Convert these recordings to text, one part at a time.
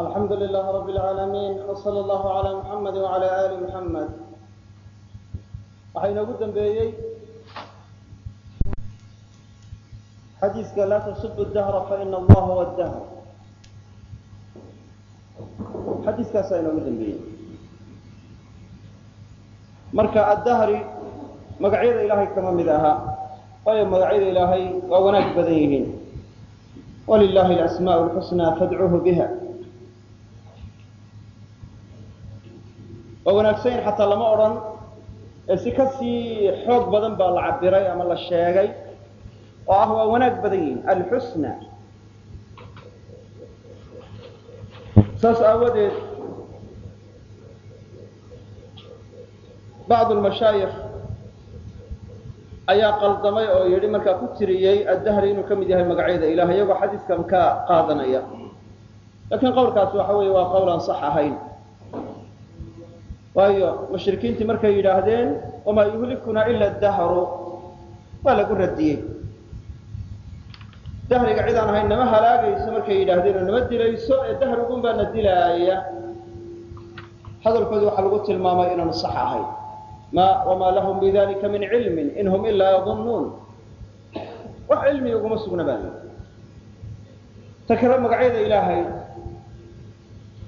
alxamdu lilaah rab اlcaalamiin wsala allahu calaa muxamadi wacala aali muxamed waxaa inoogu dambeeyey xadiiska laa tasubu dahra faina allaha huwa dahr xadiiskaasaa inoogu dambeeyey marka addahri magacyada ilaahay kama mid aha. Waayo magacyada ilaahay waa wanaag badan yihiin. Walilaahi alasmaa lxusnaa fadcuuhu biha. Waa wanaagsanyin xataa lama odhan ee si ka sii xoog badan baa la cabiray ama la sheegay. Oo ah waa wanaag badan yihiin. Alxusna saas aawadeed bacd lmashaayikh ayaa qaldamay oo yidhi markaa ku tiriyey addahri inuu ka mid yahay magacyada ilaah iyagoo xadiiskan ka qaadanaya lakiin qowlkaasi waxa weeye waa qowl aan sax ahayn waayo mushrikiintii markay yidhaahdeen wamaa yuhlikuna ila dahru waa lagu radiyey dahriga cid aan ahayn nama halaagayso markay yidhaahdeen oo nama dilayso ee dahrigun baa na dilaaya hadalkoodi waxaa lagu tilmaamay inaanu sax ahayn ma wamaa lahum bidalika min cilmin in hum ilaa yadunnuun wax cilmi uguma sugna baa lii ta kale magacyada ilaahay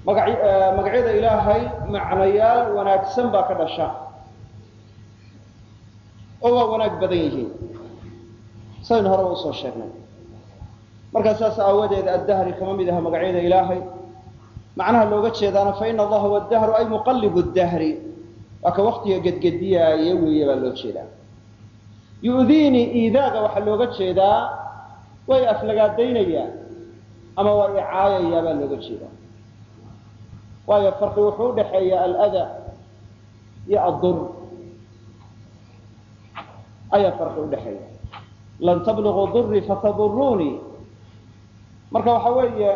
magacyada ilaahay macnayaal wanaagsan baa ka dhasha. Oo waa wanaag badan yihiin. Saynu horeba u soo sheegnay. Markaa saas aawadeed addahri kama mid aha magacyada ilaahay. Macnaha looga jeedaana faina allaha huwa dahru ay muqallibu dahri waa ka waktiga gedgediyaaya weeye baa loo jeedaa. Yu'diinii iidaaga waxaa looga jeedaa way aflagaadaynayaan ama waa icaayayaa baa looga jeedaa. Waayo farqi wuxuu udhaxeeya alada iyo addur. Ayaa farqi udhaxeeya lan tabluguu durii fatadurunii marka waxa weeye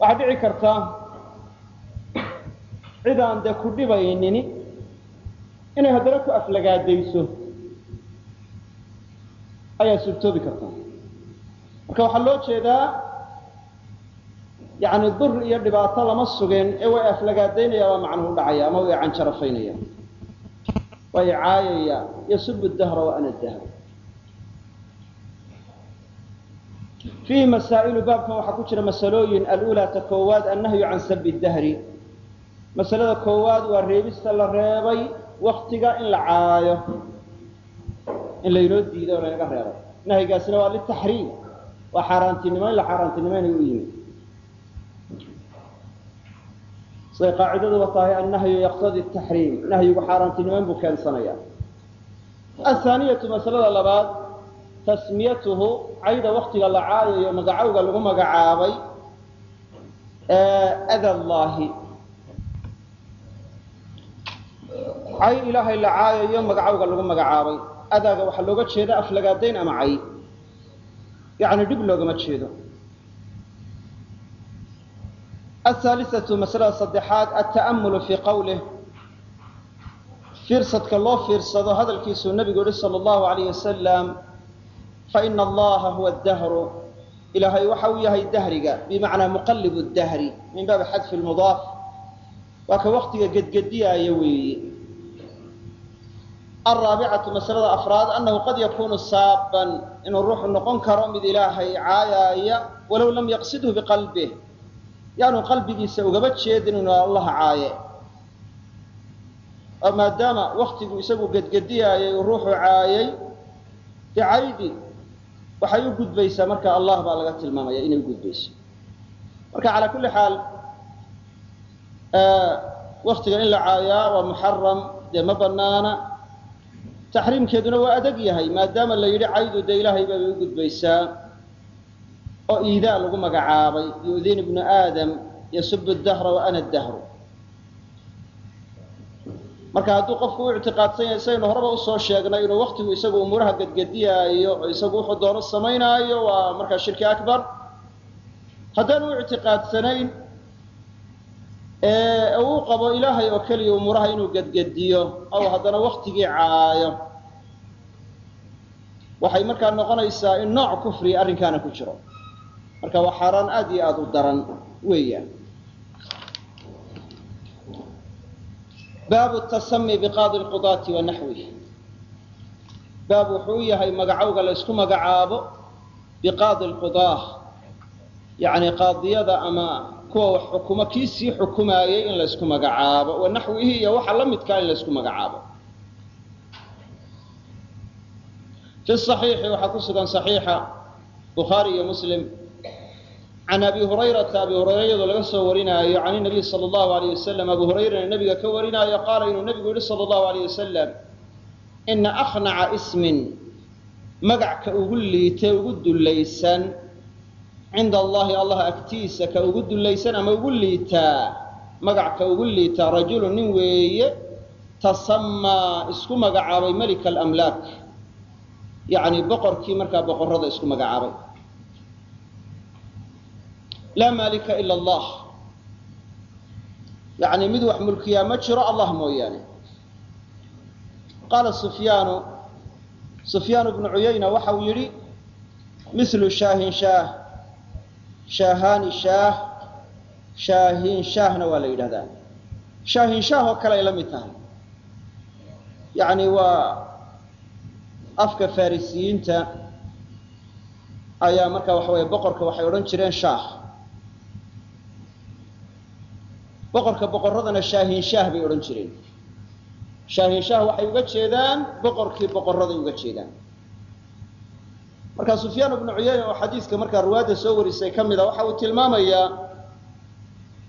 waxaa dhici karta cid dee ku dhibaynini inay haddana ku aflagaadayso ayaa suurtoobi karta. Marka waxaa loo jeedaa yani dur iyo dhibaato lama sugin ee way aflagaadaynaya baa macnuhu dhacaya ama way canjarafaynaya way caayaya yasubu dahra wa ana dahr fiihi masaa'ilu baabkan waxaa ku jira masalooyin alulaa ta koowaad annahyu can sabi dahri masalada koowaad waa reebista la reebay waktiga in la caayo in laynoo diiday oo laynaga reebay. Nahyigaasina waa litaxriim waa xaaraantinimo in la xaaraantinimaynayo u yimid. Siday qaacidaduba tahay annahyu yaqtadi taxriim nahyigu xaaraantinimayn buu keensanaya athaaniyatu masalada labaad tasmiyatuhu cayda waktiga la caayayo magacowga lagu magacaabay ada cay ilaahay la caayayo magacowga lagu magacaabay. Adaaga waxaa looga jeeda aflagaadayn ama cay yani dhib loogama jeedo. Ahaalisatu masalada saddexaad alta'amulu fii qawlih fiirsadka loo fiirsado hadalkiisuu nabigu yihi sala allahu alayh wasalam faina allaha huwa dahru ilaahay waxa uu yahay dahriga bimacnaa muqallibu dahri min baabi xadfi lmudaaf waa ka waktiga gedgediyaaya weeye alraabicatu masalada afraad annahu qad yakunu saaban inuu ruuxu noqon karo mid ilaahay caayaaya walow lam yaqsidhu biqalbih yaanu qalbigiisa ugaba jeedin inuu allaha caaye oo maadaama waktigu isagu gedgediyaayay uu ruuxu caayay dee waxay u gudbaysaa marka allah baa laga tilmaamaya inay gudbayso marka calaa kulli xaal waktiga in la caayaa waa muxaram dee ma banaana taxriimkeeduna waa adag yahay maadaama la yidhi caydu ilaahay bay u gudbaysaa oo iidaa lagu magacaabay yu'diin ibnu aadam yasubu dahra wa dahru. Marka hadduu qofku u ictiqaadsan yahay saynu horeba u soo sheegnay inuu waktigu isagu umuuraha gedgediyaayo oo isagu wuxuu doono samaynaayo waa markaa shirki akbar. Haddaanu u ictiqaadsanayn uu qabo ilaahay oo keliya umuuraha inuu gedgediyo ow haddana waktigii caayo. Waxay markaa noqonaysaa in nooc kufriya arrinkaana ku jiro. Marka waa xaaraan aada iyo aada u daran weeyaan. Baabu tasami biqaadi lqudaati wa baab wuxuu u yahay magacowga la ysku magacaabo biqaadi lqudaah yacni qaadiyada ama kuwa wax xukumo kii sii xukumaayay in la ysku magacaabo wa naxwihi iyo waxa la midkaa in la ysku magacaabo. Fi صaxiixi waxaa ku sugan صaxiixa bukhaari iyo muslim. Can abi hurayrata abi hurayra iyadoo laga soo warinaayo can inabiy sala allahu alayh wasalam abu hurayrana nebiga ka warinaayo qaala inuu nebigu yihi sala allahu alayh wasalam ina akhnaca ismin magac ugu liitee ugu dullaysan cinda allahi allah agtiisa ka ugu dullaysan ama ugu liitaa magac ka ugu liitaa rajulu nin weeye tasamaa isku magacaabay melika alamlaak yacni boqorkii markaa boqorrada isku magacaabay laa maalika ila allah yacni mid wax mulkiyaa ma jiro allah mooyaane qaala sufyaanu sufyaan bnu cuyayna waxa uu yidhi mislu shaahin shaah shaahaani shaah shaahin shaahna waa la yidhahdaa shaahin shaah oo kale ay la mid tahay. Yacni waa afka farisiyiinta ayaa markaa waxa weeye boqorka waxay odhan jireen shaah boqorka boqorradana shaahin shaah bay odhan jireen. Shaahin shaah waxay uga jeedaan boqorkii boqorraday uga jeedaan marka sufyaan ibnu cuyayna oo xadiiska markaa ruwaadda soo warisay ka mida waxa uu tilmaamayaa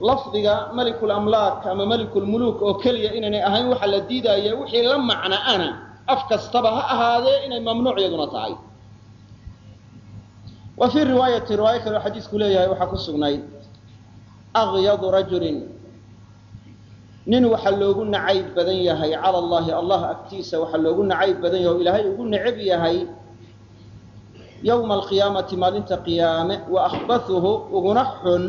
lafdiga melikulamlaak ama melikulmuluuk oo keliya inaynay ahayn waxa la diidaya wixii la macna ana. Af kastaba ha ahaadee inay mamnuuc yaduna tahay. Wa fii riwaayati riwaayo kale oo xadiisku leeyahay waxaa ku sugnayd akyadu rajulin. Nin waxaa loogu nacayb badan yahay cala allahi allah agtiisa waxaa loogu nacayb badan yahay o ilaahay ugu necab yahay yowma alqiyaamati maalinta qiyaame wa akhbathuhu uguna xun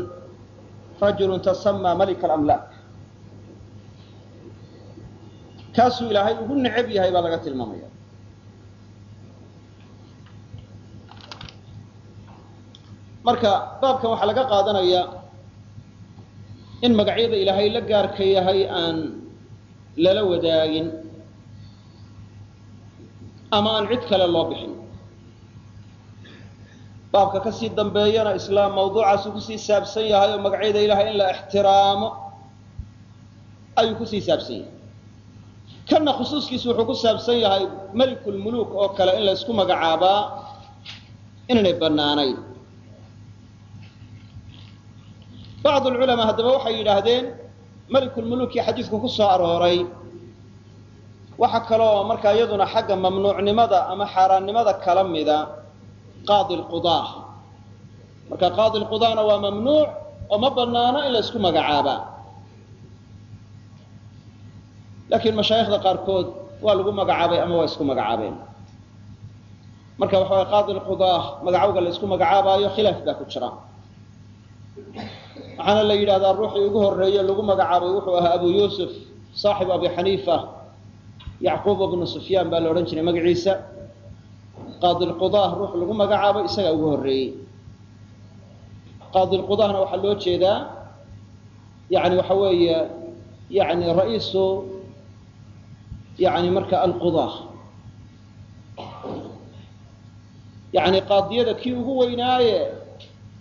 rajulun tasamaa malika alamlaak kaasuu ilaahay ugu necab yahay baa laga tilmaamaya marka baabkan waxaa laga qaadanaya in magacyada ilaahay la gaarka yahay aan lala wadaagin ama aan cid kale loo bixin baabka ka sii dambeeyana islaam mawduucaasu ku sii saabsan yahay oo magacyada ilaahay in la ixtiraamo ayuu ku sii saabsan yahay. Kanna khusuuskiisu wuxuu ku saabsan yahay melikulmuluuk oo kale in la magacaabaa inaynay bannaanayn. Bacd lculamaa haddaba waxay yidhaahdeen melikulmuluukii xadiidku ku soo arooray. Waxa kaloo markaa iyaduna xagga mamnuucnimada ama xaaraannimada kala mida qaadi lqudaa marka qaadi lqudaana waa mamnuuc oo ma bannaano in la ysku magacaabaa laakiin mashaayikhda qaarkood waa lagu magacaabay ama waa isku magacaabeen. Marka waxa way qaadi lqudaa magacowga la ysku magacaabaayo khilaaf baa ku jira. Waxaana la yidhahdaa ruuxii ugu horeeye lagu magacaabay wuxuu ahaa abu yuusuf saaxibu abi xaniifa yacquub bnu sufyaan baa la odhan jiray magaciisa qaadilqudaah ruux lagu magacaabay isagaa ugu horreeyey. Qaadilqudaahna waxaa loo jeedaa yani waxa weeye yani ra'iisu yani marka alqudaah. Yani qaadiyada kii ugu weynaaye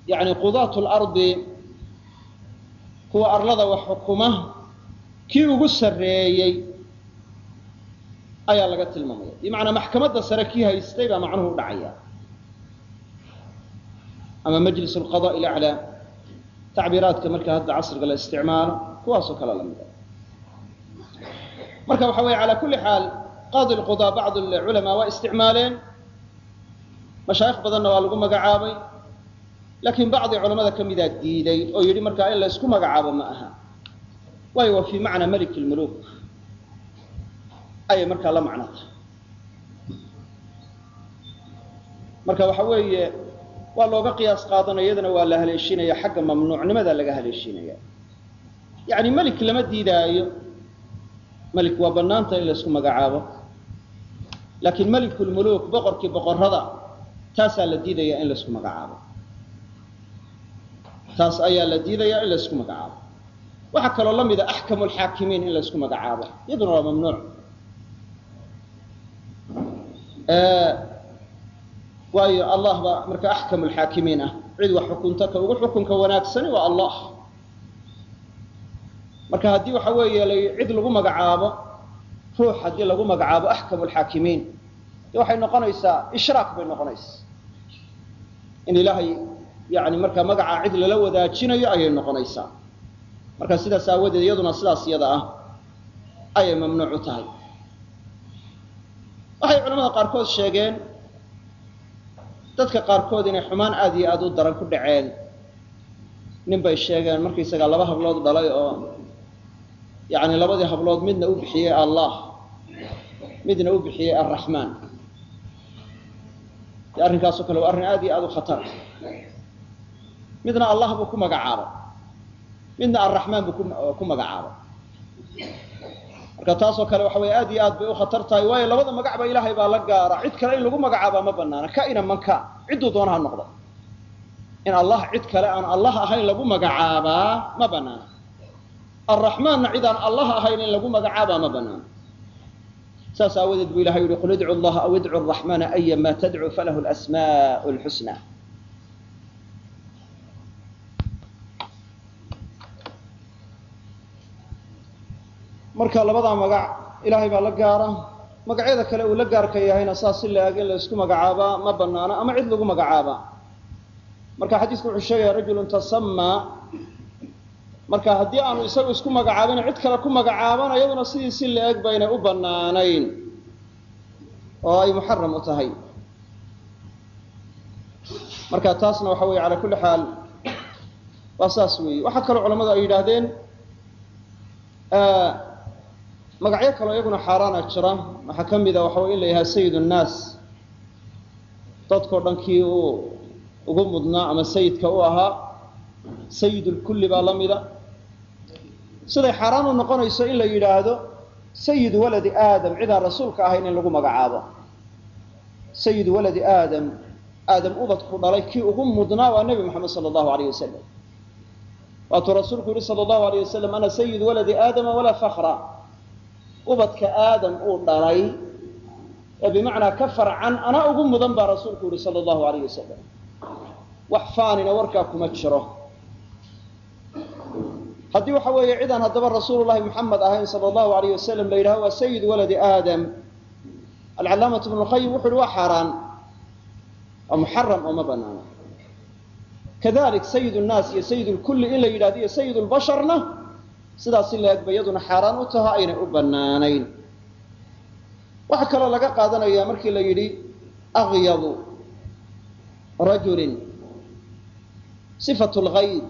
yani qudaat lardi kuwa arlada wax xukuma kii ugu sarreeyey ayaa laga tilmaamaya. Bimacnaa maxkamadda sare kii haystay baa macnuhu dhacaya. Ama majlis alqada ilaclaa tacbiiraadka marka hadda casriga la isticmaalo kuwaasoo kale la mida. Marka waxa weye calaa kulli xaal qaadi lqudaa bacd alculamaa waa isticmaaleen. Mashaayikh badanna waa lagu magacaabay. Laakiin bacdi culamada ka midaa diiday oo yidhi markaa in la ysku magacaabo ma aha. Waayo waa fii macnaa melik lmuluuk ayay markaa la macno tahay marka waxa weeye waa looga qiyaas qaadanaya iyadana waa la haleeshinaya xagga mamnuucnimada laga haleeshinaya. Yani melik lama diidaayo. Melik waa bannaanta in laysku magacaabo. Laakiin melikulmuluuk boqorkii boqorrada taasaa la diidaya in laysku magacaabo. Taas ayaa la diidaya in laysku magacaabo. Waxaa kaloo la mida axkamu lxaakimiin in laysku magacaabo. Iyaduna waa mamnuuc waayo allah baa marka axkamu lxaakimiin ah. Cid wax xukunta ka ugu xukunka wanaagsani waa allah. Marka haddii waxa weeye cid lagu magacaabo ruux haddii lagu magacaabo axkamu lxaakimiin de waxay noqonaysaa ishraak bay noqonaysaa. In ilaahay yani markaa magacaa cid lala wadaajinayo ayay noqonaysaa. Marka sidaas aawadeed iyaduna sidaas iyada ah ayay mamnuuc u tahay waxay culamada qaarkood sheegeen dadka qaarkood inay xumaan aada iyo aada u daran ku dhaceen. Nin bay sheegeen markaysagaa laba hablood dhalay oo yani labadii hablood midna u bixiyey allah midna u bixiyey arraxmaan de arrinkaasoo kale waa arrin aada iyo aada u khatar. Midna allah buu ku magacaabay midna arraxmaan buu ku magacaabay marka taasoo kale waxa weye aad iyo aad bay u khatar tahay waayo labada magacba ilaahay baa la gaara. Cid kale in lagu magacaabaa ma banaana kaina manka cidduu doona ha noqdo. In allah cid kale aan allah ahayn lagu magacaabaa ma banaana arraxmaanna cid aan allah ahayn in lagu magacaabaa ma banaana saas aawadeed buu ilahay yihi qul idcu allaha aw idcu araxmaana aya tadcu falahu lasmaau lxusna marka labadaa magac ilaahay baa la gaara. Magacyada kale uu la gaarka yahayna saas si la-eg in la isku magacaabaa ma banaana ama cid lagu magacaabaa marka xadiisku wuxuu sheegaya rajulun tasamaa marka haddii aanu isagu isku magacaabin cid kale ku magacaabana iyaduna sidii si la-eg baynay u banaanayn oo ay muxaram u tahay. Marka taasna waxa weye calaa kulli xaal waa saas weeye. Waxaa kaloo culamadu ay yidhaahdeen magacyo kaloo iyaguna xaaraana jira waxaa ka mida waxa wey in la yahaa sayid nnaas dadkao dhan kii uu ugu mudnaa ama sayidka u ahaa sayid lkulli baa la mida. Siday xaaraan u noqonayso in la yidhaahdo sayid waladi aadam cidaan rasuulka ahayn in lagu magacaabo. Sayid waladi aadam aadam ubadku dhalay kii ugu mudnaa waa nebi moxamed sala allahu alayh wasalam waatuu rasuulku yihi sala allahu alayh wasalam ana sayid waladi aadama walaa fakra ubadka aadam uu dhalay ee bimacnaa ka farcan anaa ugu mudan baa rasuulku yihi sala allahu alayh wasalam wax faanina warkaa kuma jiro. Haddii waxa weeye cidaan haddaba rasuulu llahi muxamed ahayn sala allahu alayh wasalam la yidhaho waa sayid waladi aadam. Alcalaamatu ibnu lqayim wuxu uhi waa xaaraan waa muxaram oo banaana kadalik sayid nnaas iyo sayid lkulli in la yidhahdo iyo sayid lbasharna sidaas si la-eg ba iyaduna xaaraan u taho aynay u banaanayn waxaa kaloo laga qaadanaya markii la yidhi akyadu rajulin sifat lgayd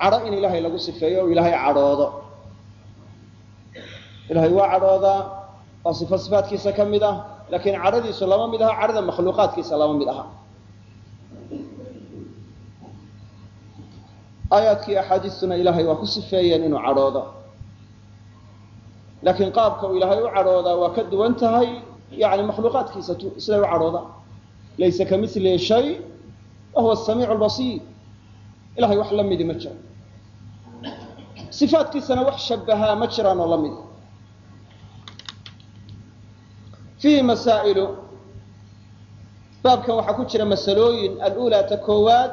cadho in ilaahay lagu sifeeyo o ilaahay cadhoodo. Ilahay waa cadhoodaa waa sifo sifaatkiisa ka mid ah laakiin cadhadiisu lama mid aha cadhada makhluuqaadkiisa lama mid aha aayaadkii axaadiistuna ilaahay waa ku sifeeyeen inuu cadhoodo. Laakiin qaabka uu ilaahay u cadhoodaa waa ka duwan tahay yani makhluuqaadkiisa siday u cadhooda. Laysa ka milihi shay wa huwa asamiicu lbasiir ilahay wax la midi ma jiro. Sifaatkiisana wax shabahaa ma jiraan oo la midi. Fiihi masaa'ilu baabkan waxaa ku jira masalooyin. Alulaa ta koowaad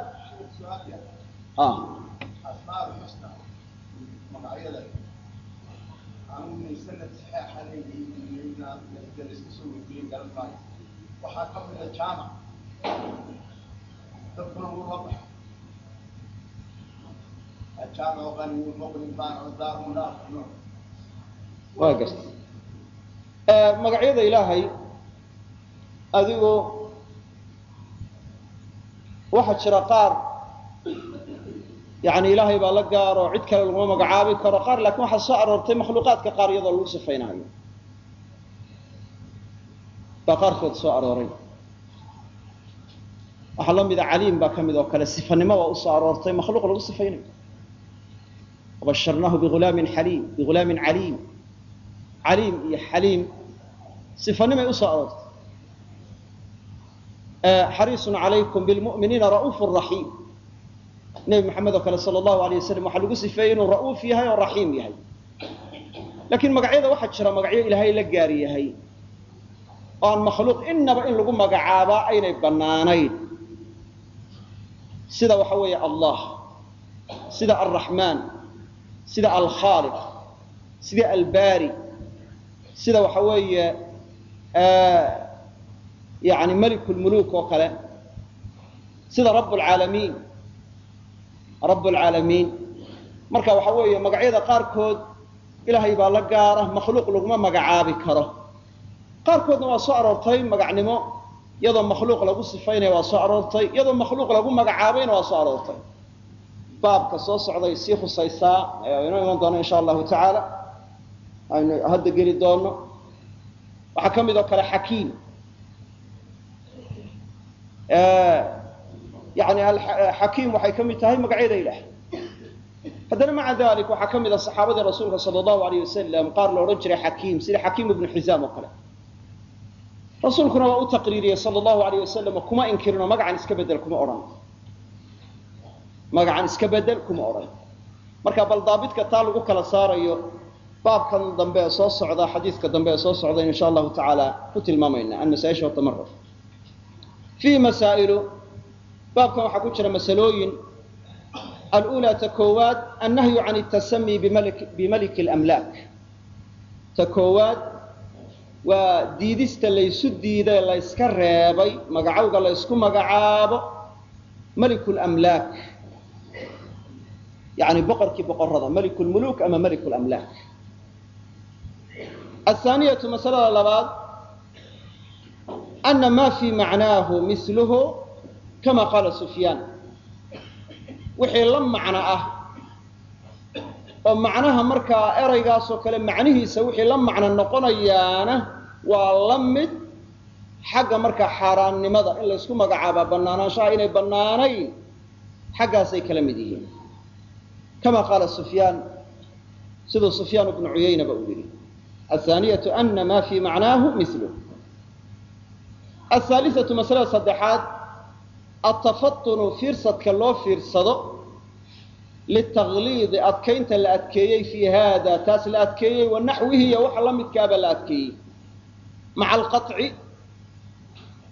waxaa ka mida jaamac. Dadkuna wuu la daarmunaar waa garta magacyada ilaahay adigu waxaa jira qaar yani ilaahay baa la gaaro cid kale laguma magacaabi karo qaar laakiin waxaa soo aroortay makhluuqaadka qaar iyadoo lagu sifaynayo baa qaarkood soo arooray. Waxaa la mida caliim baa ka oo kale sifanimo waa u soo aroortay makhluuq lagu sifaynayo wabasharnaahu biulaamin xaliim bighulaamin caliim. Caliim iyo xaliim sifanimay u soo aroortay. Xariisun calaykum bilmu'miniina ra'uufu raxiim. Nebi maxamed oo kale sala allahu alay wasalam waxaa lagu sifeeyey inuu ra'uuf yahay oo raxiim yahay. Laakiin magacyada waxaa jira magacyo ilaahay la gaar yahay oo aan makhluuq innaba in lagu magacaabaa aynay bannaanayn. Sida waxa weeye allah sida alraxmaan sida alkhaaliq sida albaari sida waxa weeye yani malik lmuluk oo kale sida rab lcaalamiin rab lcaalamiin marka waxa weeye magacyada qaarkood ilaahay baa la gaara makhluuq laguma magacaabi karo qaarkoodna waa soo aroortay magacnimo iyadoo makhluuq lagu sifaynaya waa soo aroortay iyadoo makhluuq lagu magacaabayna waa soo aroortay. Baabka soo socday sii khusaysaa inoo iman doono insha allahu tacaala. Aynu hadda geli doono waxaa ka mid oo kale xakiim. Yani xakiim waxay ka mid tahay magacyada ilaah. Haddana maca dalik waxaa ka mid a saxaabadii rasuulka sala allahu alayh wasalam qaar la odhan jiray xakiim sida xakiim ibnu xisaam oo kale rasuulkuna waa u taqriiriyey sal allahu alayh wasalam kuma inkirino magacan iska bedel kuma odhan. Magacan iska bedel kuma odhan. Marka bal daabidka taa lagu kala saarayo baabkan dambe ee soo socda xadiidka dambe ee soo socda insha allahu tacaala ku tilmaamayna almasaaisha watamaruf fiihi masaa'ilu baabkan waxaa ku jira masalooyin. Alulaa ta koowaad annahyu can tasami bimaliki lamlaak ta koowaad waa diidista laysu diiday layska reebay magacowga laysku magacaabo. Melikulmlaak yani boqorkii boqorada melikulmuluk ama melikulmlaak athaaniyatu masalada labaad. Ana maa fii macnaahu miluhu kama qaala sufyaan. Wixii la macno ah oo macnaha markaa eraygaasoo kale macnihiisa wixii la macno noqonayaana waa la mid xagga markaa xaaraannimada in laysku magacaabaa bannaanaanshaha inay bannaanayn xaggaasay kala mid yihiin. Kama qaala sufyaan siduu sufyaan ibnu cuyaynaba uu yidhi athaaniyatu ana ma fii macnaahu milu ahaaliatu masalada saddexaad atafatunu fiirsadka loo fiirsado litaqliidi adkaynta la adkeeyey fii haada taas la adkeeyey wa naxwihi waxa la midkaaba la adkeeyey maca alqaطci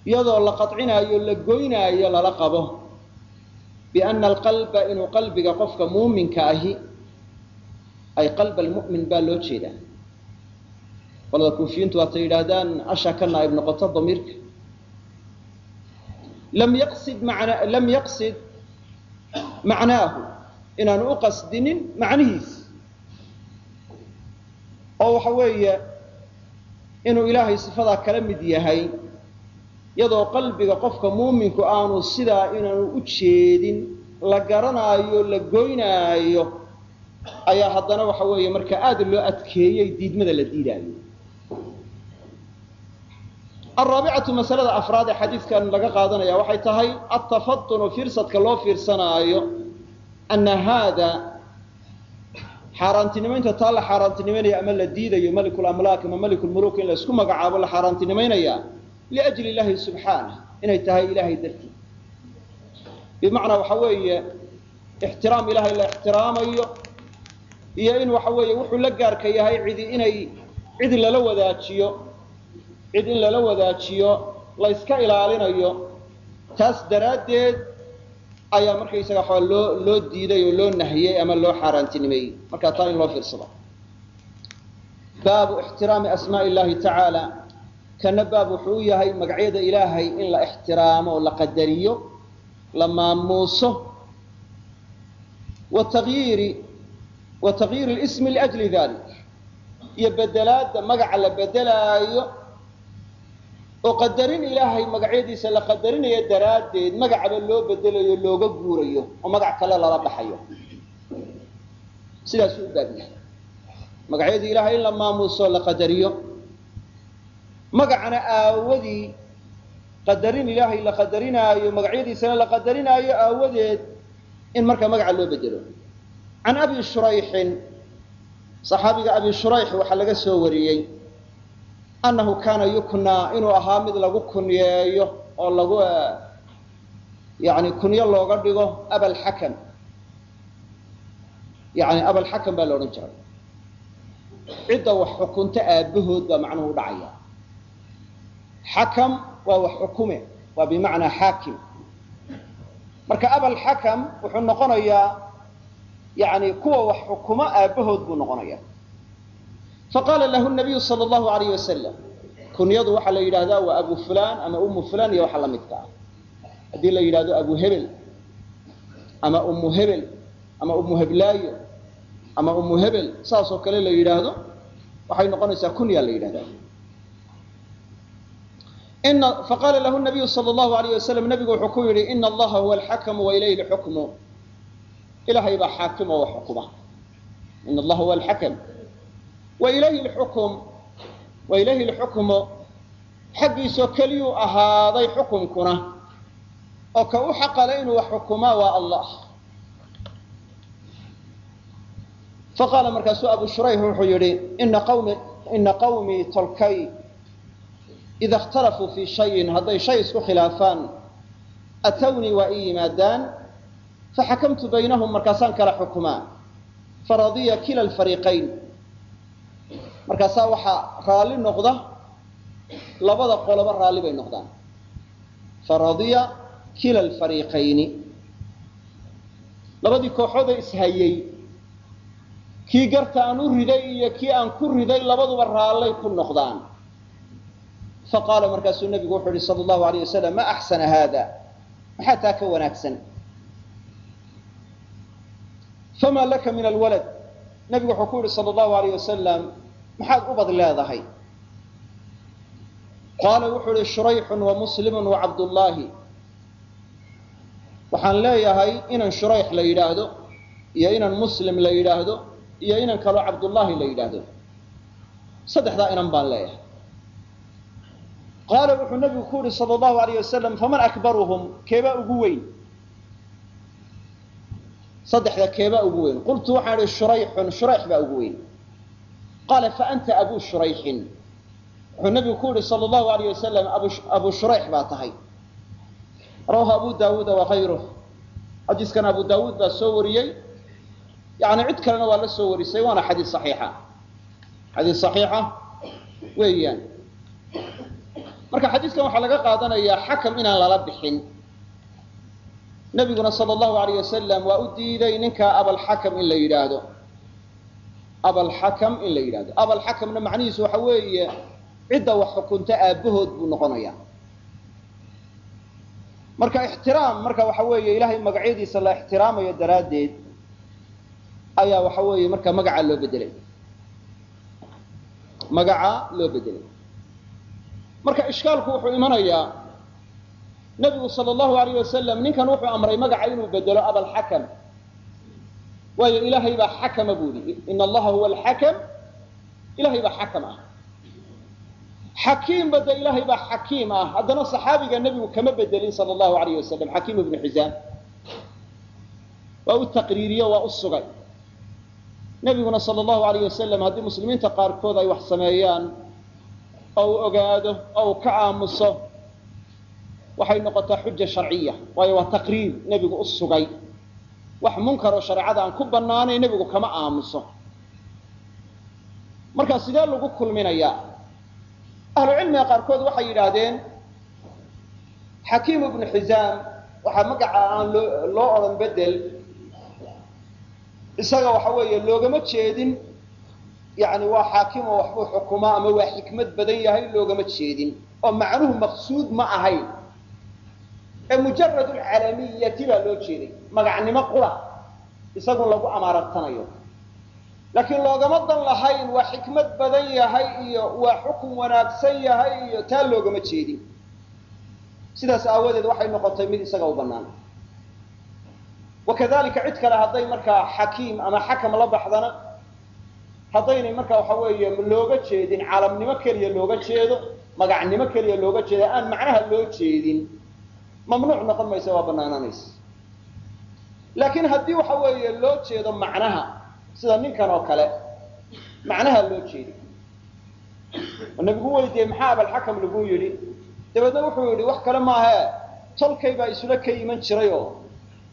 iyadoo la qaطcinaayo la goynaayo lala qabo. Biana alqalba inuu qalbiga qofka muuminka ahi ay qalba almu'min baa loo jeedaa. Qolada kuufiyiintu waatay yidhaahdaan asha ka naa'ib noqoto damiirka. Lam yaqsid macnaahu inaanu u qasdinin macnihiis. Oo waxa weeye inuu ilaahay sifadaa kala mid yahay iyadoo qalbiga qofka muuminku aanu sidaa inaanu u jeedin la garanaayo la goynaayo ayaa haddana waxa weeye marka aada loo adkeeyey diidmada la diidaayo. Alraabicatu masalada afraad ee xadiidkan laga qaadanaya waxay tahay altafatunu fiirsadka loo fiirsanaayo ana haada xaaraantinimaynta taa la xaaraantinimaynaya ama la diidayo malikulamlaak ama malikulmuluk in la isku magacaabo la xaaraantinimaynaya liajli illaahi subxaanah inay tahay ilaahay dartii. Bimacnaa waxa weeye ixtiraam ilaahay la ixtiraamayo iyo in waxa weeye wuxuu la gaarka yahay cidi inay cid lala wadaajiyo cid in lala wadaajiyo la yska ilaalinayo taas daraaddeed ayaa markaysaga waxaa loo loo diiday oo loo nahiyey ama loo xaaraantinimeeyey marka taa in loo fiirsado. Baabu ixtiraami asmaa illaahi tacaala. Kana baab wuxuu u yahay magacyada ilaahay in la ixtiraamo oo la qadariyo la maamuuso. Watagyiiri wa tagyiiri lismi liajli dalik iyo bedelaadda magaca la bedelaayo oo qadarin ilaahay magacyadiisa la qadarinayo daraaddeed magacaba loo bedelayo looga guurayo oo magac kale lala dhaxayo. Sidaasuu u magacyadii ilaahay in la maamuuso la qadariyo. Magacana aawadii qadarin ilaahay la qadarinaayo magacyadiisana la qadarinaayo aawadeed in markaa magaca loo bedelo. Can abi shurayxin saxaabiga abi shurayx waxaa laga soo wariyey annahu kaana yuknaa inuu ahaa mid lagu kunyeeyo oo lagu yani kunyo looga dhigo abalxakam yani abalxakam baa la odhan jiray cidda wax xukunta aabbahood baa macnuhu u dhacaya xakam waa wax xukume waa bimacnaa xaakim marka abalxakam wuxuu noqonayaa yani kuwa wax xukumo aabbahood buu noqonaya faqaala lahu nabiyu sala allahu alayh wasalam kunyadu waxaa la yidhahdaa waa abu fulan ama umu fulan iyo waxa la midka ah haddii la yidhahdo abu hebel ama umu hebel ama umu heblaayo ama umu hebel saasoo kale la yidhaahdo waxay noqonaysaa kunya la yidhahdaa ina faqaala lahu nabiyu sala allahu alayh wasalam nabigu wuxuu ku yidhi ina allaha huwa alxakamu wa ilayhi lxukmu ilahay baa xaakim oo wax xukuma ina allaha huwa alxakam wa ilayhi lxukm wa ilayhi lxukmu xaggiisoo keliyuu ahaaday xukumkuna oo ka u xaqale inuu wax xukumaa waa allah faqaala markaasuu abu shurayx wuxuu yidhi ina qawmii tolkay ida اkhtalafuu fii shayin hadday shay isku khilaafaan atawnii waa ii yimaadaan faxakamtu baynahum markaasaan kala xukumaa faradiya kila alfariiqayn markaasaa waxaa raalli noqda labada qoloba raalli bay noqdaan. Faradiya kila alfariiqayni labadii kooxooda ishayey kii garta aan u riday iyo kii aan ku riday labaduba raallay ku noqdaan. Faqaala markaasuu nabigu wuxuu yihi sala allahu alayh wasalam ma axsana haada maxaa taa ka wanaagsan? Fama laka min alwalad. Nabigu wuxuu ku yihi sala allahu alayh wasalam maxaad ubad leedahay? Qaala wuxuu yihi shurayxun wa muslimun wa cabdullaahi waxaan leeyahay inan shurayx la yidhaahdo iyo inan muslim la yidhaahdo iyo inan kaloo cabdullaahi la yidhaahdo. Saddexdaa inan baan leeyahay. Qaala wuxuu nabigu ku yihi sala allahu alayh wasalam faman akbaruhum? Keebaa ugu weyn. Saddexda keebaa ugu weyn. Qultu waxaan idhi shurayxun shurayx baa ugu weyn qaala faanta abu shurayxin wuxuu nabigu ku yihi sala allahu alayh wasalam abu shurayx baa tahay rawahu abu daawuuda wakayruh xadiiskan abu daawuud baa soo wariyey yani cid kalena waa la soo warisay waana xadiis saxiixa xadiis saxiixa weeyaan marka xadiiskan waxaa laga qaadanayaa xakam inaan lala bixin nabiguna sala allahu alayh wasalam waa u diiday ninkaa abalxakam in la yidhaahdo abalxakam in la yidhahdo. Abalxakamna macnihiisu waxa weeye cidda wax xukunta aabbahood buu noqonaya marka ixtiraam marka waxa weeye ilaahay magacyadiisa la ixtiraamayo daraaddeed ayaa waxa weeye marka magaca loo bedelay magaca loo bedelay marka ishkaalku wuxuu imanayaa nabigu sala allahu alayh wasalam ninkan wuxuu amray magaca inuu bedelo abalxakam waayo ilaahay baa xakama buu yihi ina allaha huwa alxakam ilahay baa xakam ah. Xakiimba de ilaahay baa xakiim ah. Haddana saxaabiga nebigu kama bedelin sala allahu alayh wasalam xakiim ibnu xisaam waa u taqriiriyo waa u sugay. Nebiguna sala allahu alayh wasalam haddii muslimiinta qaarkood ay wax sameeyaan oo uu ogaado oo uu ka aamuso waxay noqotaa xuja sharciya waayo waa taqriir nebigu u sugay wax munkaroo shareecada aan ku bannaanay nebigu kama aamuso marka sidee lagu kulminayaa? Ahlu cilmiga qaarkood waxay yidhaahdeen xakiim ibnu xisaam waxaa magaca aan loo odhan bedel isaga waxa weeye loogama jeedin. Yani waa xaakim oo waxbuu xukumaa ama waa xikmad badan yahay loogama jeedin. Oo macnuhu maqsuud ma ahayn ee mujarad alcalamiyati baa loo jeeday. Magacnimo qura isagun lagu amaarantanayo. Laakiin loogama dan lahayn waa xikmad badan yahay iyo waa xukun wanaagsan yahay iyo taa loogama jeedin. Sidaas aawadeed waxay noqotay mid isaga u bannaan. Wakadalika cid kale hadday markaa xakiim ama xakam la baxdana haddaynay markaa waxa weeye looga jeedin calamnimo keliya looga jeedo magacnimo keliya looga jeedo aan macnaha loo jeedin mamnuuc noqon maysa waa banaanaanaysa laakiin haddii waxa weeye loo jeedo macnaha sida ninkan oo kale macnaha loo jeedi oo nabigu weydiiyey maxaa abalxakam lagu yidhi? Dabeedna wuxuu yidhi wax kale maahe tolkay baa isula ka iman jirayoo?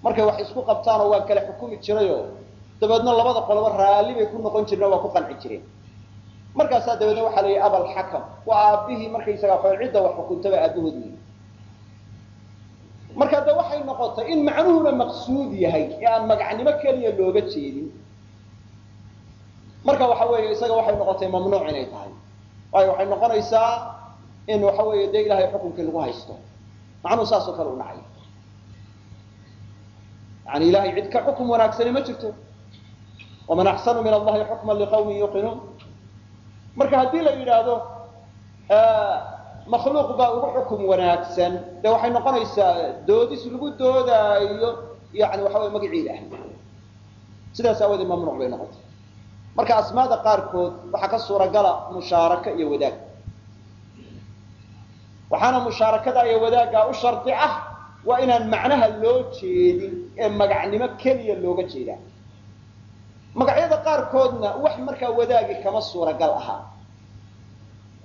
Markay wax isku qabtaanoo waa kala xukumi jirayoo? Dabeedna labada qoloba raalli bay ku noqon jireen waa ku qanci jireen. Markaasaa dabeedna waxaa la yidhi abalxakam waa aabbihii markaysagaa xool cidda wax xukuntaba aabahood wey marka de waxay noqotay in macnuhuna maqsuud yahay ee aan magacnimo keliya looga jeedin. Marka waxa weeye isaga waxay noqotay mamnuuc inay tahay. Waayo waxay noqonaysaa in waxa weeye dee ilahay xukunkii lagu haysto. Macnuhu saasoo kale u dhacay. Yani ilahay cid ka xukum wanaagsani ma jirto. Waman axsanu min allahi xukman liqawmin yuqinuun marka haddii la yidhaahdo makhluuq baa ugu xukum wanaagsan. De waxay noqonaysaa doodis lagu doodaayo yani waxa wey magacii ilahay sidaas aawadeed mamnuuc bay noqotay. Marka asmaada qaarkood waxaa ka suuragala mushaaraka iyo wadaag. Waxaana mushaarakada iyo wadaaggaa u shardi ah waa inaan macnaha loo jeedin ee magacnimo keliya looga jeedaa. Magacyada qaarkoodna wax markaa wadaagi kama suuragal ahaa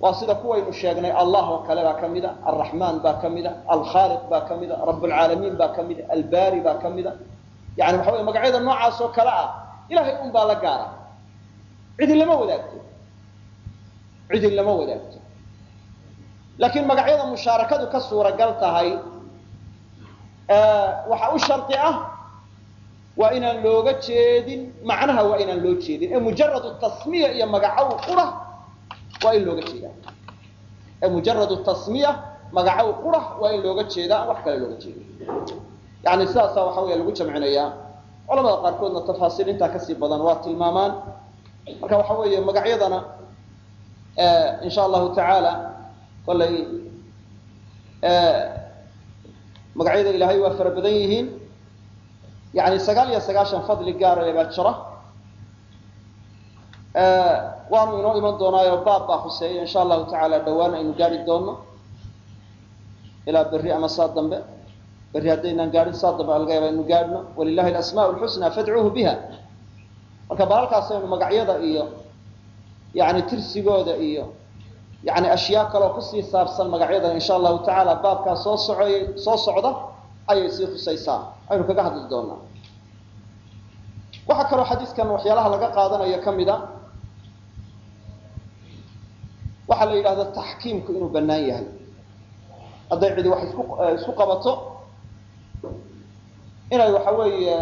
waa sida kuwaynu sheegnay allah oo kale baa ka mida alraxmaan baa ka mida alkhaaliq baa ka mida rabbulcaalamiin baa ka mida albaari baa ka mida yani waxa wey magacyada noocaas oo kale ah ilahay un baa la gaara cidi lama wadaagto. Cidi lama wadaagto. Laakiin magacyada mushaarakadu ka suuragal tahay waxa u shardi ah waa inaan looga jeedin macnaha waa inaan loo jeedin. Ee mujarad tasmiya iyo magacow qura waa in looga jeedaa. Ee mujarad tasmiya magacow qura waa in looga jeedaa wax kale looga jeeda yani sidaasa waxa weya lagu jamcinayaa culamada qaarkoodna tafaasiil intaa ka sii badan waa tilmaamaan. Marka waxa weeye magacyadana insha allahu tacaala kollay magacyada ilaahay waa fara badan yihiin. Yani sagaal iyo sagaashan fadli gaarale baa jira waanu inoo iman doonaayo baab baa khuseeya insha allahu tacaala dhawaan aynu gaari doono ilaa berri ama saa dambe. Berri haddaynaan gaadhin saa dambe laga yaaba inu gaadhno walilahi alasmaa lxusna fadcuuhu biha. Marka balalkaasaynu magacyada iyo yani tirsigooda iyo yani ashyaa kaloo ku sii saabsan magacyadan insha allahu tacaala baabkaa soo socoy soo socda ayay sii khusaysaa aynu kaga hadli doonaa waxaa kaloo xadiiskan waxyaalaha laga qaadanayo ka mid a waxaa la yidhahda taxkiimku inuu bannaan yahay. Hadday cidi wax isku isku qabato inay waxa weeye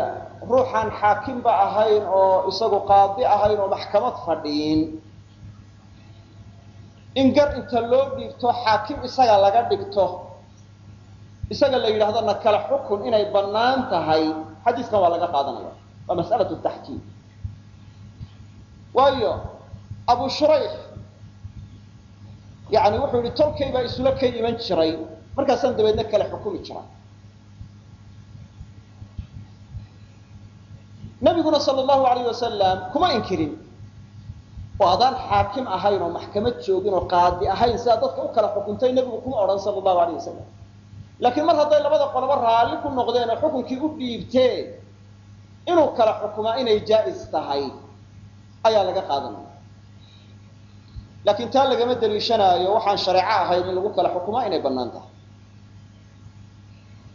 ruuxaan xaakimba ahayn oo isagu qaadi ahayn oo maxkamad fadhiin in gar inta loo dhiibto xaakim isaga laga dhigto. Isaga la yidhahdo na kala xukun inay bannaan tahay. Xadiiskan waa laga qaadanaya. Waa mas'alatu taxkiim. Waayo abu shurayx yani wuxuu yihi tolkay baa isula ka iman jiray markaasaan dabeedna kala xukumi jiray. Nabiguna sal allahu alayh wasalam kuma inkirin. Oo adaan xaakim ahayn oo maxkamad joogin oo qaadi ahayn sidaa dadka u kala xukuntay nebigu kuma odhan sala allahu alayh wasalam laakiin mar hadday labada qoloba raalli ku noqdeen oo xukunkii u dhiibteen inuu kala xukumaa inay jaa'is tahay ayaa laga qaadanaya laakiin taa lagama daliishanaayo waxaan shareeco ahayn in lagu kala xukumaa inay bannaan tahay.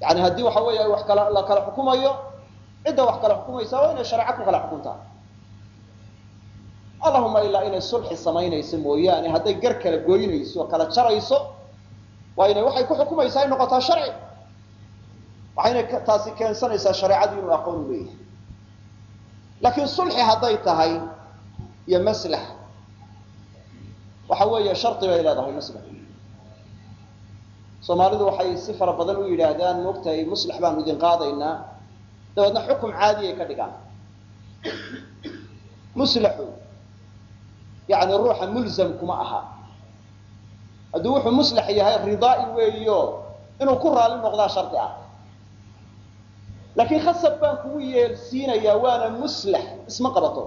Yani haddii waxa weeye wax kala la kala xukumayo cidda wax kala xukumaysa waa inay shareeco ku kala xukuntaa allahuma ilaa inay sulxi samaynayso mooyaane hadday gar kala goynayso kala jarayso waa inay waxay ku xukumaysaa ay noqotaa sharci. Waxayna taasi keensanaysaa shareecadu inuu aqoon u leeyahay. Laakiin sulxi hadday tahay iyo maslax waxa weeye shardi bay leedahay maslax soomaalidu waxay si fara badan u yidhaahdaan moogtahay muslax baanu idin qaadaynaa dabeedna xukum caadiyay ka dhigaan. Muslaxu yani ruuxa mulzam kuma aha. Hadduu wuxuu muslax yahay ridaai weeyo inuu ku raali noqdaa shardi ah. Laakiin khasab baan kugu yeelsiinayaa waana muslax isma qabato.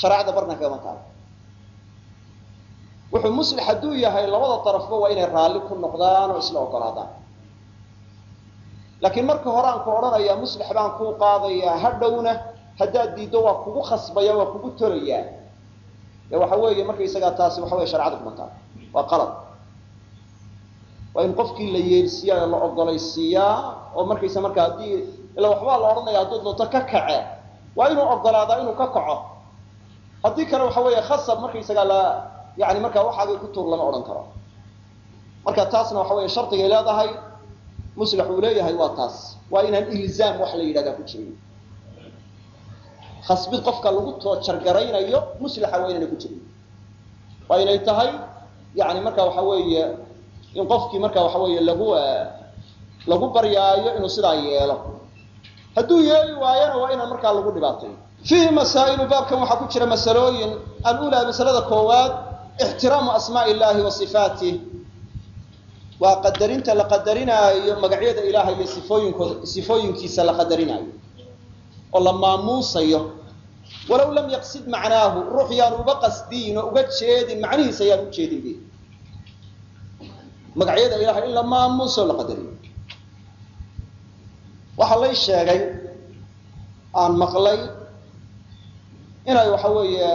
Shareecada barna kagama taalo wuxuu muslax hadduu yahay labada darafba waa inay raalli ku noqdaan oo isla ogolaadaan laakiin marka hore aan ku odhanayaa muslix baan kuu qaadayaa hadhowna haddaad diiddo waa kugu khasbaya waa kugu torayaa de waxa weeye markaysagaa taasi waxa weye sharcada kubantaa waa qalad. Waa in qofkii la yeelsiiyaa la ogolaysiiyaa oo markaysa markaa haddii ila waxbaa la odhanaya hadduu doonto ka kace waa inuu ogolaadaa inuu ka kaco. Haddii kale waxa weeye khasab markaysagaa la yani markaa waxaagay ku tuur lama odhan karo. Marka taasna waxa weeye shardigay leedahay muslix uu leeyahay waa taas. Waa inaan ilzaam wax la yidhahdaa ku jirin. Khasbid qofka lagu toojargaraynayo muslixa waa inayna ku jirin. Waa inay tahay yani marka waxa weeye in qofkii marka waxa weeye lagu lagu baryaayo inuu sidaa yeelo. Hadduu yeeli waayona waa inaan markaa lagu dhibaatayo fiihi masaa'ilu baabkan waxaa ku jira masalooyin. Alulaa masalada koowaad ixtiraamu asmaa'i illahi wa waa qadarinta la qadarinaayo magacyada ilaahay iyo sifooyinkiisa la qadarinaayo oo la maamuusayo walow lam yaqsid macnaahu ruux yaan uba qasdiyin oo uga jeedin macnihiisa yaan u jeedin be magacyada ilahay in la maamuuso la qadariyo waxaa lay sheegay aan maqlay inay waxa weeye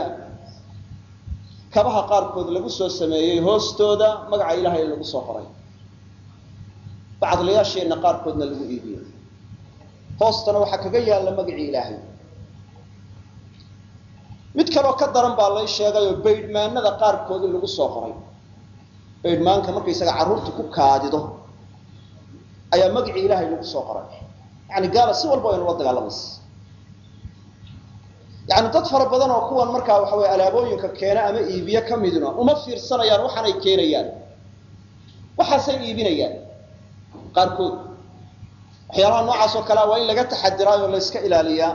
kabaha qaarkood lagu soo sameeyey hoostooda magaca ilahay lagu soo qoray bacdlayaasheenna qaarkoodna lagu iibiyey hoostana waxaa kaga yaalla magacii ilaahay. Mid kaloo ka daran baa lay sheegay oo baydhmaanada qaarkood in lagu soo qoray baydhmaanka markaysaga carruurta ku kaadido ayaa magacii ilaahay lagu soo qoray yani gaala si walba waynu la dagaalamaysa yani dad fara badan oo kuwan markaa waxa weye alaabooyinka keena ama iibiye ka midna uma fiirsanayaan waxaanay keenayaan. Waxaasay iibinayaan qaarkood. Waxyaalaha noocaas oo kalea waa in laga taxadiraayo la yska ilaaliyaa.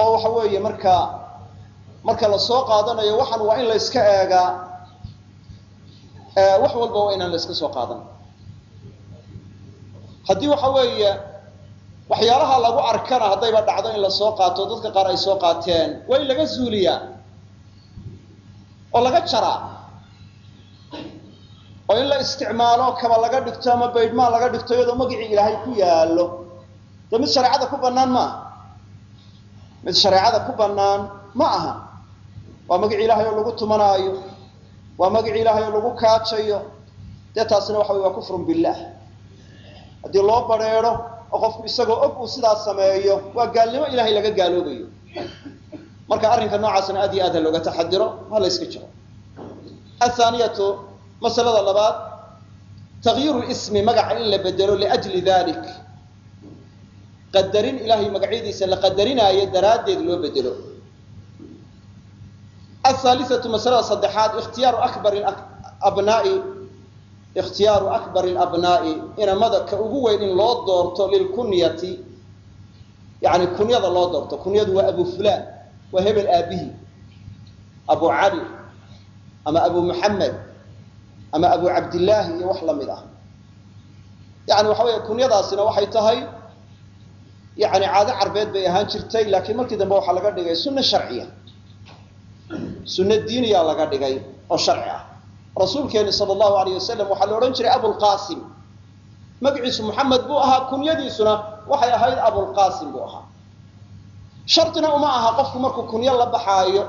Oo waxa weeye marka marka la soo qaadanayo waxan waa in la yska eegaa. Wax walba waa inaan la yska soo qaadan. Haddii waxa weeye waxyaalaha lagu arkana haddayba dhacdo in la soo qaato dadka qaar ay soo qaateen waa in laga zuuliyaa. Oo laga jaraa. Oo in la isticmaalo kaba laga dhigto ama baydhmaan laga dhigto iyadoo magacii ilaahay ku yaallo. Dee mid shareecada ku bannaan ma aha? Mid shareecada ku bannaan ma aha. Waa magacii ilaahay oo lagu tumanaayo. Waa magacii ilaahay oo lagu kaajayo. Dee taasina waxa wey waa kufrun billaah haddii loo badrheedho oo qofku isagoo og uu sidaas sameeyo waa gaalnimo ilahay laga gaaloobayo. Marka arrinka noocaasna aad iyo aad ha looga taxadiro ha la yska jiro. Athaaniyatu masalada labaad takyiiru ismi magaca in la bedelo liajli dalik qadarin ilahay magacyadiisa la qadarinaayo daraaddeed loo bedelo. Ahaalisatu masalada saddexaad ikhtiyaaru akbar abnaai ikhtiyaaru akbar alabnaa'i inamada ka ugu weyn in loo doorto lilkunyati yani kunyada loo doorto kunyadu waa abu fulaan waa hebel aabihi abu cali ama abu muxamed ama abu cabdillaahi iyo wax la mid ah yani waxa weeye kunyadaasina waxay tahay yani caado carbeed bay ahaan jirtay laakiin markii dambe waxaa laga dhigay sunno sharciya sunno diiniyaa laga dhigay oo sharci ah rasuulkeeni sal allahu alayh wasalam waxaa la odhan jiray abulqasim magaciisu muxamed buu ahaa kunyadiisuna waxay ahayd abulqasim buu ahaa. Shardina uma aha qofku markuu kunyo la baxaayo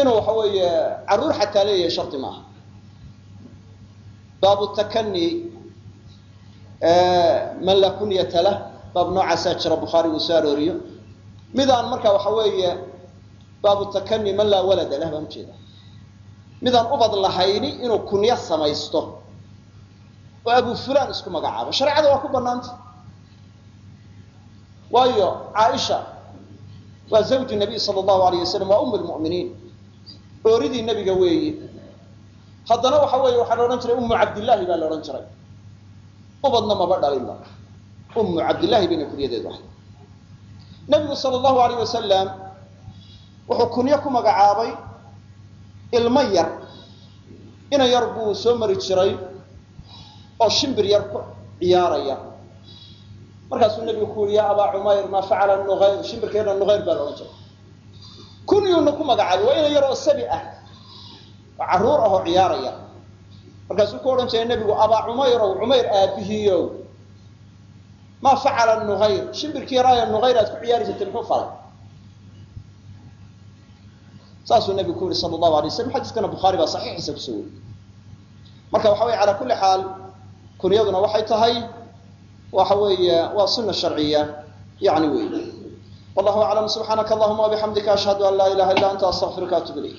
inuu waxa weeye carruur xataa leeyahay shardi maaha baabu takani man laa kunyata lah baab noocaasaa jira bukhaari uu soo midaan marka waxa weeye baabu takani man laa walada lah baan ujeeda midaan ubad lahayni inuu kunyo samaysto. Oo abu fulaan isku magacaabo. Shareecada waa ku banaanta waayo caaisha waa zawju nabiy sala allahu alayh wasalam waa um lmu'miniin ooridii nebiga weeye haddana waxa weeye waxaa la odhan jiray ummu cabdillaahi baa la odhan jiray. Ubadna maba dhalinba ummu cabdillaahi bayna kunyadeedu ahay nebigu sala allahu alayh wasalam wuxuu kunyo ku magacaabay ilmo yar. Ina yar buu soo mari jiray oo shimbir yar ku ciyaaraya. Markaasuu nebigu ku yidhi ya abaa cumayr maa facala nuayr shimbirkeena nuayr baa la odhan jiray kunyuuna ku magacaabay waa ina yar oo sabi ah oo carruur ahoo ciyaaraya. Markaasuu ku odhan jiray nebigu abaa cumayrow cumayr aabihiiow maa facala nuayr shimbirkii yaraa nuayr aad ku ciyaari jirtay muxuu falay saasuu nabigu ku yihi sala allahu alay waslam xadiiskana bukhaari baa saxiixiisa ku soo wariyey marka waxa weye calaa kulli xaal kunyaduna waxay tahay waxa weeye waa suna sharciya yani wey wallahu aclam subxaanaka allahuma wabixamdika ashhadu an laa ilaha illa anta astaqfiruka atub ilayk